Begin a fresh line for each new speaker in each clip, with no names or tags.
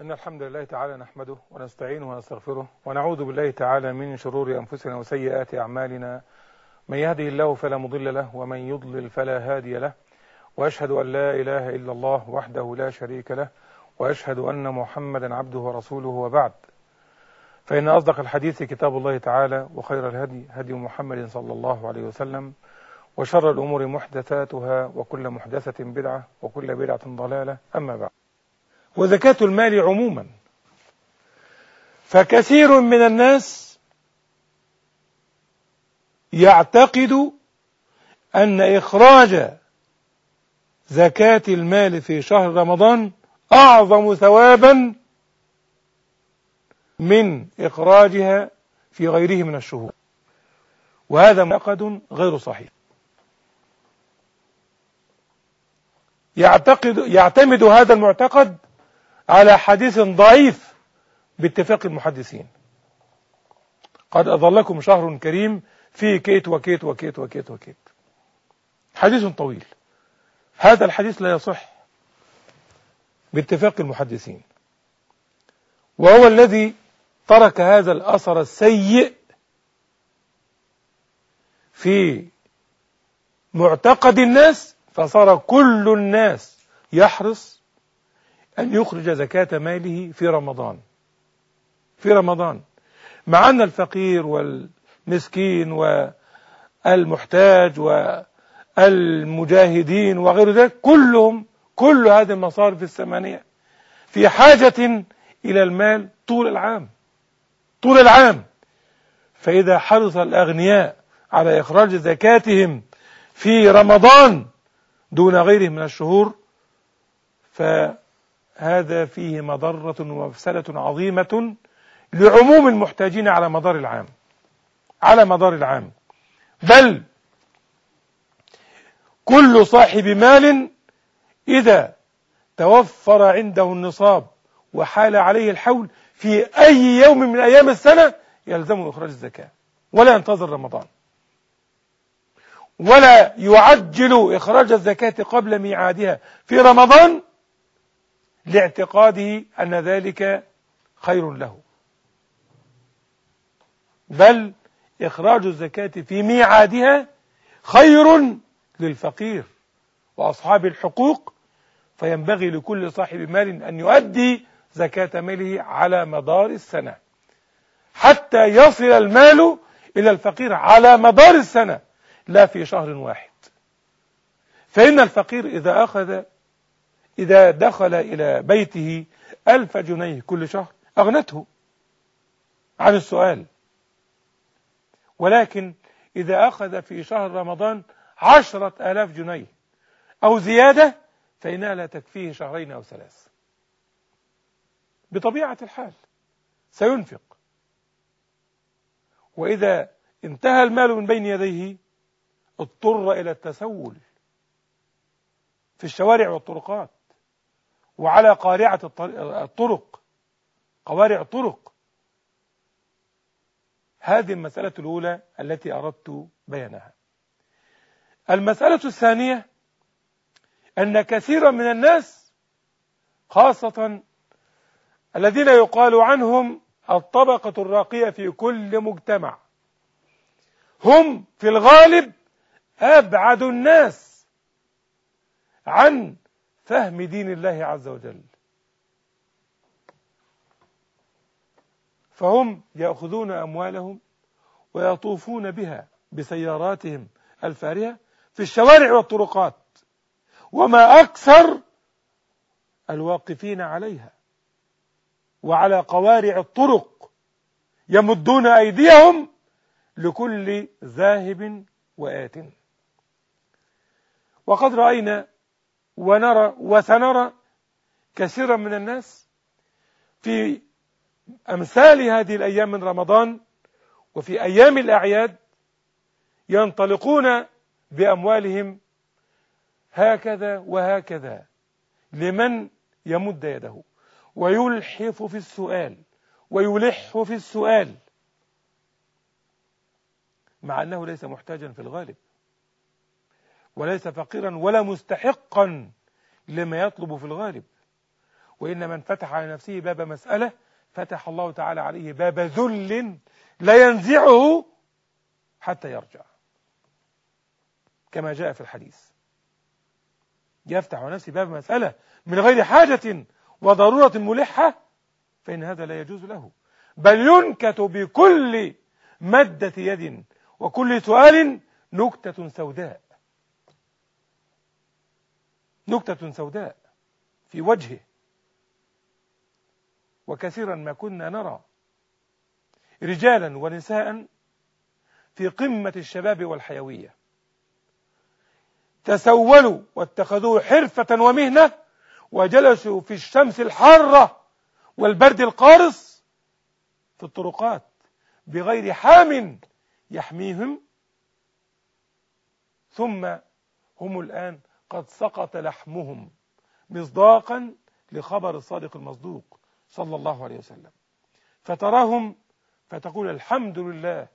إن الحمد لله تعالى نحمده ونستعينه ونستغفره ونعوذ بالله تعالى من شرور أنفسنا وسيئات أعمالنا. من يهده الله فلا مضل له ومن يضلل فلا هادي له. وأشهد أن لا إله إلا الله وحده لا شريك له وأشهد أن محمدا عبده ورسوله وبعد. فإن أصدق الحديث كتاب الله تعالى وخير الهدي هدي محمد صلى الله عليه وسلم وشر الأمور محدثاتها وكل محدثة بدعة وكل بدعة ضلالة. أما بعد. وزكاة المال عموما. فكثير من الناس يعتقد أن إخراج زكاة المال في شهر رمضان أعظم ثوابا من إخراجها في غيره من الشهور. وهذا معتقد غير صحيح. يعتقد يعتمد هذا المعتقد على حديث ضعيف باتفاق المحدثين. قد أظلكم شهر كريم فيه كيت وكيت وكيت وكيت وكيت. حديث طويل. هذا الحديث لا يصح باتفاق المحدثين. وهو الذي ترك هذا الأثر السيء في معتقد الناس فصار كل الناس يحرص أن يخرج زكاة ماله في رمضان. في رمضان. مع أن الفقير والمسكين والمحتاج والمجاهدين وغير ذلك كلهم كل هذه المصارف الثمانية في حاجة إلى المال طول العام. طول العام. فإذا حرص الأغنياء على إخراج زكاتهم في رمضان دون غيره من الشهور فهذا فيه مضرة ومفسدة عظيمة لعموم المحتاجين على مدار العام. على مدار العام. بل كل صاحب مال إذا توفر عنده النصاب وحال عليه الحول في أي يوم من أيام السنة يلزمه إخراج الزكاة. ولا ينتظر رمضان. ولا يعجل إخراج الزكاة قبل ميعادها. في رمضان لاعتقاده أن ذلك خير له. بل إخراج الزكاة في ميعادها خير للفقير وأصحاب الحقوق فينبغي لكل صاحب مال أن يؤدي زكاة ماله على مدار السنة حتى يصل المال إلى الفقير على مدار السنة لا في شهر واحد. فإن الفقير إذا أخذ إذا دخل إلى بيته ألف جنيه كل شهر أغنته عن السؤال. ولكن إذا أخذ في شهر رمضان عشرة آلاف جنيه أو زيادة فإنها لا تكفيه شهرين أو ثلاث. بطبيعة الحال سينفق. وإذا انتهى المال من بين يديه اضطر إلى التسول في الشوارع والطرقات. وعلى قارعة الطرق قوارع الطرق. هذه المسألة الأولى التي أردت بيانها. المسألة الثانية أن كثيرا من الناس خاصة الذين يقال عنهم الطبقة الراقية في كل مجتمع هم في الغالب أبعد الناس عن فهم دين الله عز وجل. فهم يأخذون أموالهم ويطوفون بها بسياراتهم الفارهة في الشوارع والطرقات وما أكثر الواقفين عليها. وعلى قوارع الطرق يمدون أيديهم لكل ذاهب وآت. وقد رأينا ونرى وسنرى كثيرا من الناس في أمثال هذه الأيام من رمضان وفي أيام الأعياد ينطلقون بأموالهم هكذا وهكذا لمن يمد يده ويلحف في السؤال ويلح في السؤال مع أنه ليس محتاجا في الغالب. وليس فقيرا ولا مستحقا لما يطلب في الغالب. وإن من فتح على نفسه باب مسألة فتح الله تعالى عليه باب ذل لا ينزعه حتى يرجع. كما جاء في الحديث. يفتح على نفسه باب مسألة من غير حاجة وضرورة ملحة فإن هذا لا يجوز له. بل ينكت بكل مدة يد وكل سؤال نكتة سوداء. نكتة سوداء في وجهه. وكثيرا ما كنا نرى رجالا ونساء في قمة الشباب والحيوية. تسولوا واتخذوه حرفة ومهنة وجلسوا في الشمس الحارة والبرد القارص في الطرقات بغير حام يحميهم. ثم هم الآن قد سقط لحمهم مصداقا لخبر الصادق المصدوق صلى الله عليه وسلم. فتراهم فتقول الحمد لله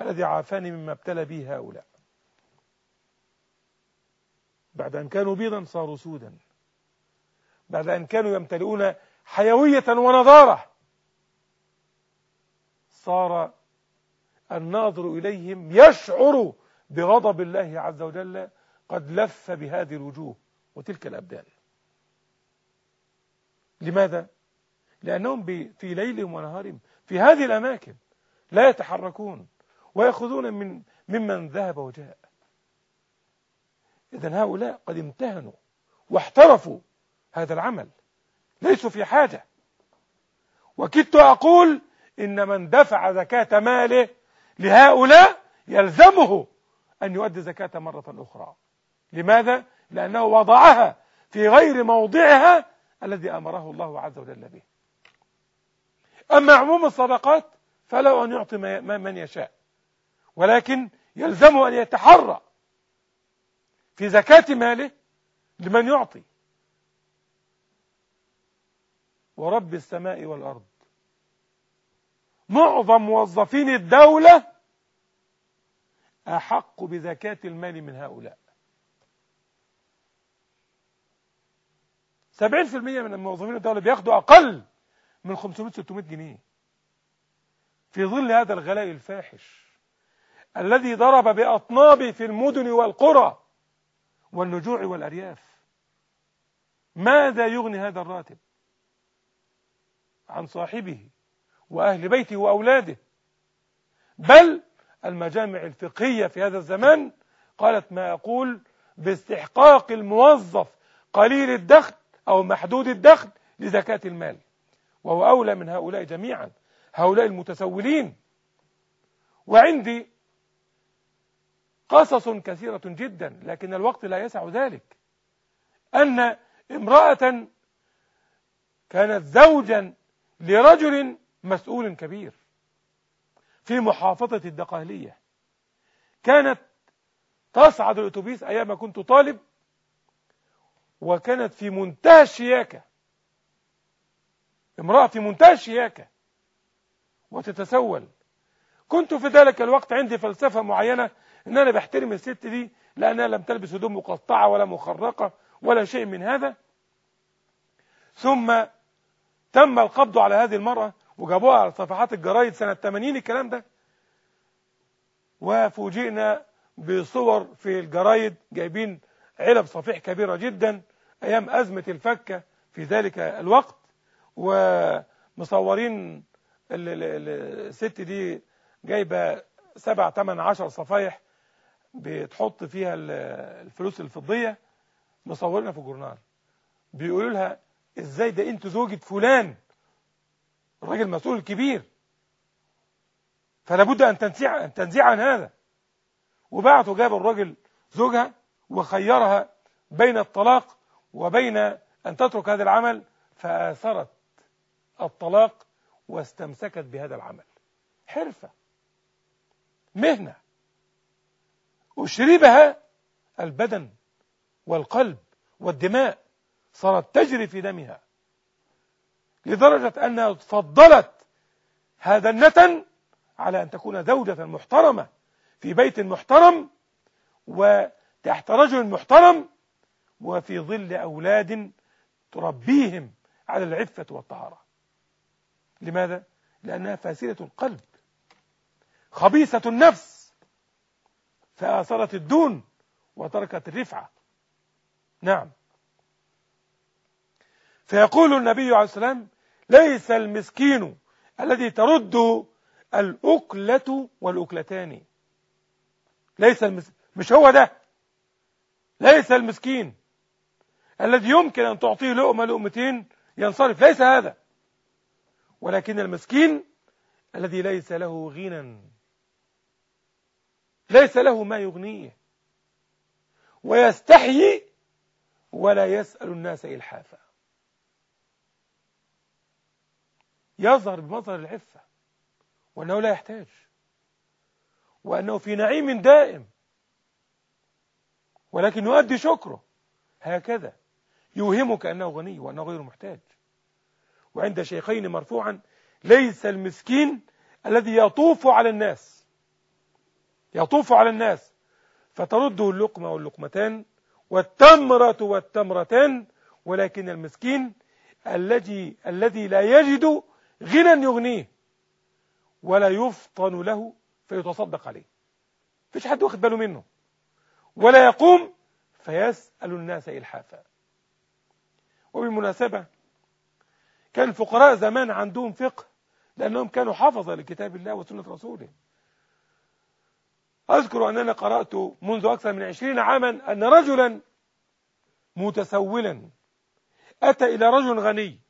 الذي عافاني مما ابتلى به هؤلاء. بعد أن كانوا بيضا صاروا سودا. بعد أن كانوا يمتلئون حيوية ونضارة. صار الناظر إليهم يشعر بغضب الله عز وجل قد لف بهذه الوجوه وتلك الأبدان. لماذا؟ لأنهم في ليلهم ونهارهم في هذه الأماكن لا يتحركون ويأخذون من ممن ذهب وجاء. إذا هؤلاء قد امتهنوا واحترفوا هذا العمل. ليسوا في حاجة. وكدت أقول إن من دفع زكاة ماله لهؤلاء يلزمه أن يؤدي زكاة مرة أخرى. لماذا؟ لأنه وضعها في غير موضعها الذي أمره الله عز وجل به. أما عموم الصدقات فلو أن يعطي من يشاء ولكن يلزمه أن يتحرى في زكاة ماله لمن يعطي. ورب السماء والأرض. معظم موظفين الدولة أحق بزكاة المال من هؤلاء. سبعين في المية من الموظفين الدولة بياخدوا أقل من 500-600 جنيه. في ظل هذا الغلاء الفاحش الذي ضرب بأطنابه في المدن والقرى والنجوع والأرياف ماذا يغني هذا الراتب؟ عن صاحبه وأهل بيته وأولاده. بل المجامع الفقهية في هذا الزمان قالت ما أقول باستحقاق الموظف قليل الدخل أو محدود الدخل لزكاة المال. وهو أولى من هؤلاء جميعا. هؤلاء المتسولين. وعندي قصص كثيرة جدا لكن الوقت لا يسع ذلك. أن امرأة كانت زوجا لرجل مسؤول كبير في محافظة الدقهلية. كانت تصعد الأتوبيس أيام كنت طالب وكانت في منتهى الشياكة. امرأة في منتهى الشياكة. وتتسول. كنت في ذلك الوقت عندي فلسفة معينة إن أنا بحترم الست دي لأنها لم تلبس هدوم مقطعة ولا مخرقة ولا شيء من هذا. ثم تم القبض على هذه المرأة وجابوها على صفحات الجرايد سنة 80 الكلام ده. وفوجئنا بصور في الجرايد جايبين علب صفيح كبيرة جدا أيام أزمة الفكة في ذلك الوقت ومصورين الست دي جايبة سبع تمن عشر صفايح بتحط فيها الفلوس الفضية مصورينها في الجورنال. بيقولوا لها إزاي ده انت زوجة فلان؟ الراجل المسؤول الكبير فلا بد أن تنزيع ان تنزيع عن هذا. وبعتوا جاب الراجل زوجها وخيرها بين الطلاق وبين أن تترك هذا العمل فآثرت الطلاق واستمسكت بهذا العمل. حرفة. مهنة. أشربها البدن والقلب والدماء. صارت تجري في دمها. لدرجة أنها فضلت هذا النتن على أن تكون زوجة محترمة في بيت محترم وتحت رجل محترم وفي ظل أولاد تربيهم على العفة والطهارة. لماذا؟ لأنها فاسدة القلب. خبيثة النفس. فآثرت الدون وتركت الرفعة. نعم. فيقول النبي عليه السلام ليس المسكين الذي ترد الأكلة والأكلتان. ليس المس... مش هو ده. ليس المسكين الذي يمكن أن تعطيه لقمة لقمتين ينصرف ليس هذا. ولكن المسكين الذي ليس له غنى ليس له ما يغنيه ويستحيي ولا يسأل الناس إلحافا. يظهر بمظهر العفة وأنه لا يحتاج وأنه في نعيم دائم. ولكن يؤدي شكره. هكذا. يوهمك أنه غني وأنه غير محتاج. وعند شيخين مرفوعا ليس المسكين الذي يطوف على الناس. يطوف على الناس. فترده اللقمة واللقمتان والتمرة والتمرتان ولكن المسكين الذي الذي لا يجد غنى يغنيه ولا يفطن له فيتصدق عليه. فيش حد واخد باله منه. ولا يقوم فيسأل الناس إلحافا. وبالمناسبة كان الفقراء زمان عندهم فقه لأنهم كانوا حفظة لكتاب الله وسنة رسوله. أذكر أننا قرأت منذ أكثر من عشرين عاما أن رجلا متسولا أتى إلى رجل غني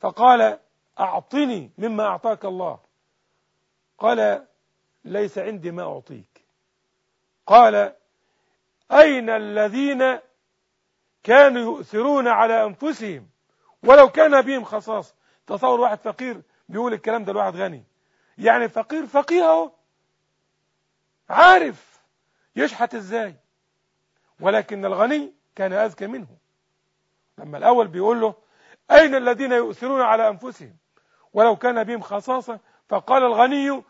فقال أعطني مما أعطاك الله. قال ليس عندي ما أعطيك. قال أين الذين كانوا يؤثرون على أنفسهم؟ ولو كان بهم خصاص. تصور واحد فقير بيقول الكلام ده لواحد غني. يعني فقير فقيه أهو. عارف يشحت إزاي. ولكن الغني كان أذكى منه. لما الأول بيقول له أين الذين يؤثرون على أنفسهم؟ ولو كان بهم خصاصة فقال الغني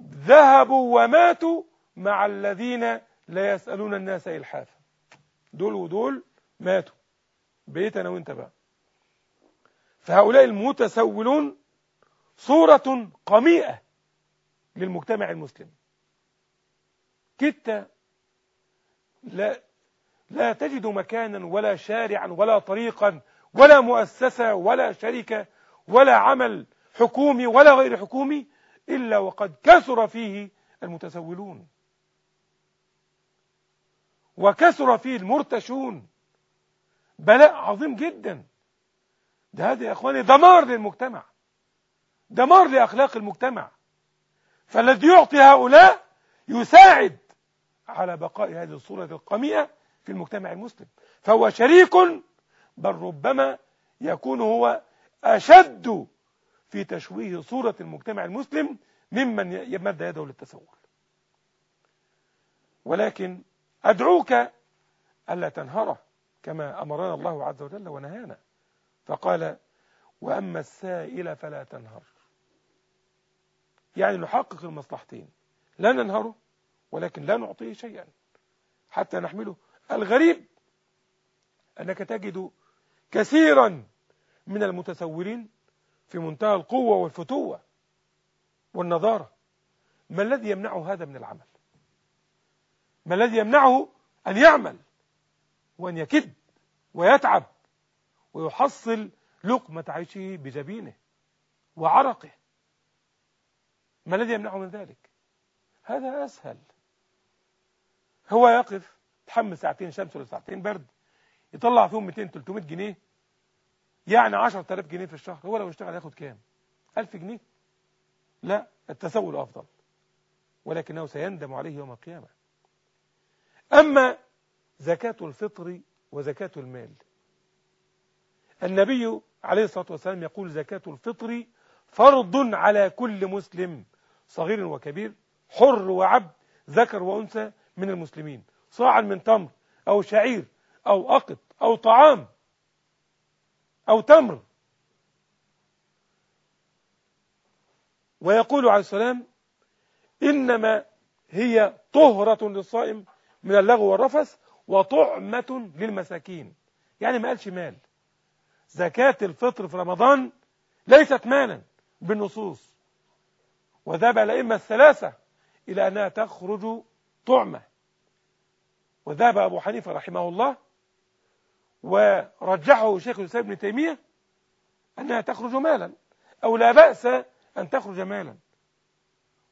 ذهبوا وماتوا مع الذين لا يسألون الناس إلحافا. دول ودول ماتوا. بقيت أنا وأنت بقى. فهؤلاء المتسولون صورة قميئة للمجتمع المسلم. كدت لا لا تجد مكانا ولا شارعا ولا طريقا ولا مؤسسة ولا شركة ولا عمل حكومي ولا غير حكومي إلا وقد كثر فيه المتسولون. وكثر فيه المرتشون. بلاء عظيم جدا. ده هذا يا إخواني دمار للمجتمع. دمار لأخلاق المجتمع. فالذي يعطي هؤلاء يساعد على بقاء هذه الصورة القميئة في المجتمع المسلم. فهو شريك بل ربما يكون هو أشد في تشويه صورة المجتمع المسلم ممن يمد يده للتسول. ولكن أدعوك ألا تنهره كما أمرنا الله عز وجل ونهانا. فقال وأما السائل فلا تنهر. يعني نحقق المصلحتين لا ننهره ولكن لا نعطيه شيئا. حتى نحمله. الغريب أنك تجد كثيرا من المتسولين في منتهى القوة والفتوة والنظارة. ما الذي يمنعه هذا من العمل؟ ما الذي يمنعه أن يعمل وأن يكد ويتعب ويحصل لقمة عيشه بجبينه وعرقه. ما الذي يمنعه من ذلك؟ هذا أسهل. هو يقف تحمل ساعتين شمس ولا ساعتين برد يطلع فيهم 200 300 جنيه يعني 10000 جنيه في الشهر هو لو اشتغل ياخد كام؟ 1000 جنيه. لا التسول أفضل ولكنه سيندم عليه يوم القيامة. أما زكاة الفطر وزكاة المال. النبي عليه الصلاة والسلام يقول زكاة الفطر فرض على كل مسلم صغير وكبير حر وعبد ذكر وأنثى من المسلمين صاعا من تمر أو شعير أو أقط أو طعام أو تمر. ويقول عليه السلام إنما هي طهرة للصائم من اللغو والرفث وطعمة للمساكين. يعني ما قالش مال. زكاة الفطر في رمضان ليست مالا بالنصوص. وذهب الأئمة الثلاثة إلى أنها تخرج طعمة. وذهب أبو حنيفة رحمه الله ورجحه شيخ الإسلام ابن تيمية أنها تخرج مالا. أو لا بأس أن تخرج مالا.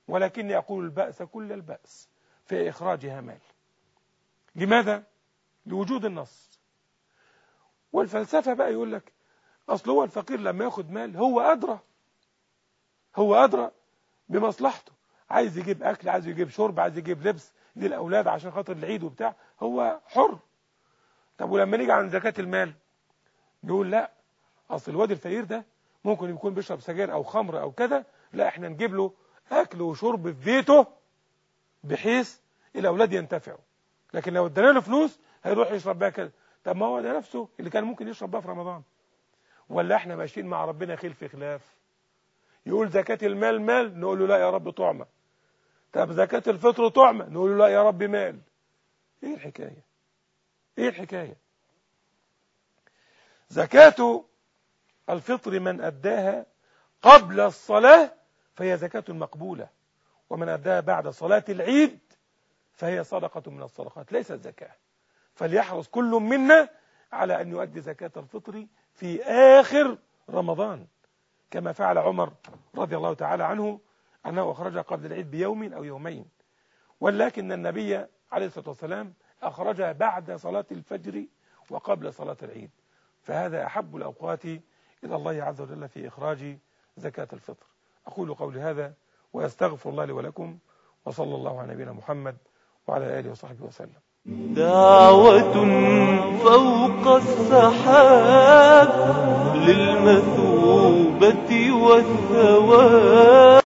ولكني أقول البأس كل البأس في إخراجها مال. لماذا؟ لوجود النص. والفلسفة بقى يقول لك أصل هو الفقير لما ياخد مال هو أدرى هو أدرى بمصلحته. عايز يجيب أكل عايز يجيب شرب عايز يجيب لبس للأولاد عشان خاطر العيد وبتاع هو حر. طب ولما نيجي عن زكاة المال نقول لا أصل الواد الفقير ده ممكن يكون بيشرب سجاير أو خمر أو كذا لا إحنا نجيب له أكل وشرب في بيته بحيث الأولاد ينتفعوا. لكن لو ادينا له فلوس هيروح يشرب بها كذا طب ما هو ده نفسه اللي كان ممكن يشرب بها في رمضان. ولا إحنا ماشيين مع ربنا خلف خلاف. يقول زكاة المال مال نقول له لا يا رب طعمة. طب زكاة الفطر طعمة نقول له لا يا رب مال. إيه الحكاية؟ إيه الحكاية؟ زكاة الفطر من أداها قبل الصلاة فهي زكاة مقبولة. ومن أداها بعد صلاة العيد فهي صدقة من الصدقات ليست زكاة فليحرص كل منا على أن يؤدي زكاة الفطر في آخر رمضان. كما فعل عمر رضي الله تعالى عنه أنه أخرجها قبل العيد بيوم أو يومين. ولكن النبي عليه الصلاة والسلام أخرجها بعد صلاة الفجر وقبل صلاة العيد. فهذا أحب الأوقات إلى الله عز وجل في إخراج زكاة الفطر. أقول قولي هذا ويستغفر الله لي ولكم وصلى الله على نبينا محمد وعلى آله وصحبه وسلم.
دعوة فوق السحاب للمثوبة والثواب.